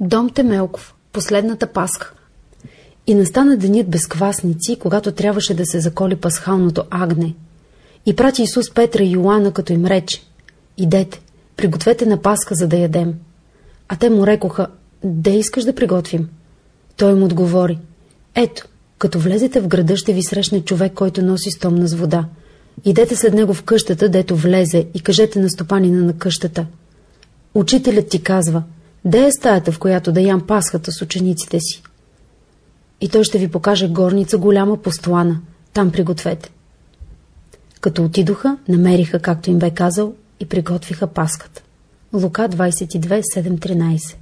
Дом Темелков, последната пасха. И настана денят без квасници, когато трябваше да се заколи пасхалното агне. И прати Исус Петра и Йоанна, като им рече, идете, пригответе на пасха, за да ядем. А те му рекоха, де искаш да приготвим? Той им отговори, ето, като влезете в града, ще ви срещне човек, който носи стомна с вода. Идете след него в къщата, дето влезе, и кажете на стопанина на къщата. Учителят ти казва, де е стаята, в която да ям пасхата с учениците си? И той ще ви покаже горница голяма постлана. Там пригответе. Като отидоха, намериха, както им бе казал, и приготвиха паската. Лука 22.7.13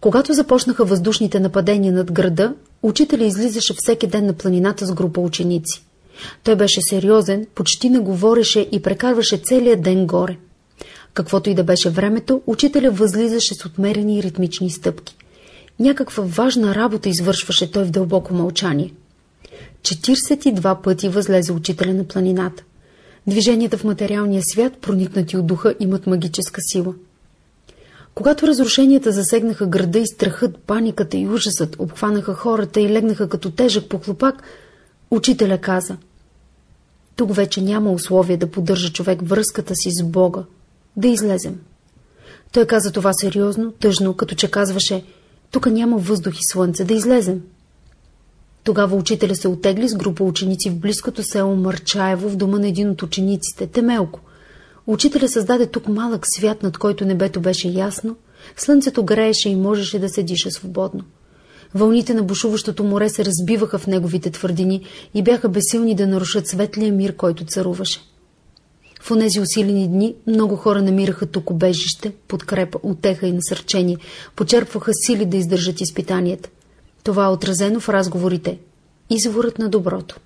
Когато започнаха въздушните нападения над града, учителя излизаше всеки ден на планината с група ученици. Той беше сериозен, почти не говореше и прекарваше целият ден горе. Каквото и да беше времето, учителя възлизаше с отмерени ритмични стъпки. Някаква важна работа извършваше той в дълбоко мълчание. 42 пъти възлезе учителя на планината. Движенията в материалния свят, проникнати от духа, имат магическа сила. Когато разрушенията засегнаха града и страхът, паниката и ужасът обхванаха хората и легнаха като тежък похлопак, учителя каза Тук вече няма условие да поддържа човек връзката си с Бога, да излезем. Той каза това сериозно, тъжно, като че казваше Тук няма въздух и слънце, да излезем. Тогава учителя се отегли с група ученици в близкото село Мърчаево в дома на един от учениците, Темелко. Учителя създаде тук малък свят, над който небето беше ясно, слънцето грееше и можеше да се диша свободно. Вълните на бушуващото море се разбиваха в неговите твърдини и бяха безсилни да нарушат светлия мир, който царуваше. В онези усилени дни много хора намираха тук обежище, подкрепа, утеха и насърчение, почерпваха сили да издържат изпитанията. Това е отразено в разговорите. Изворът на доброто.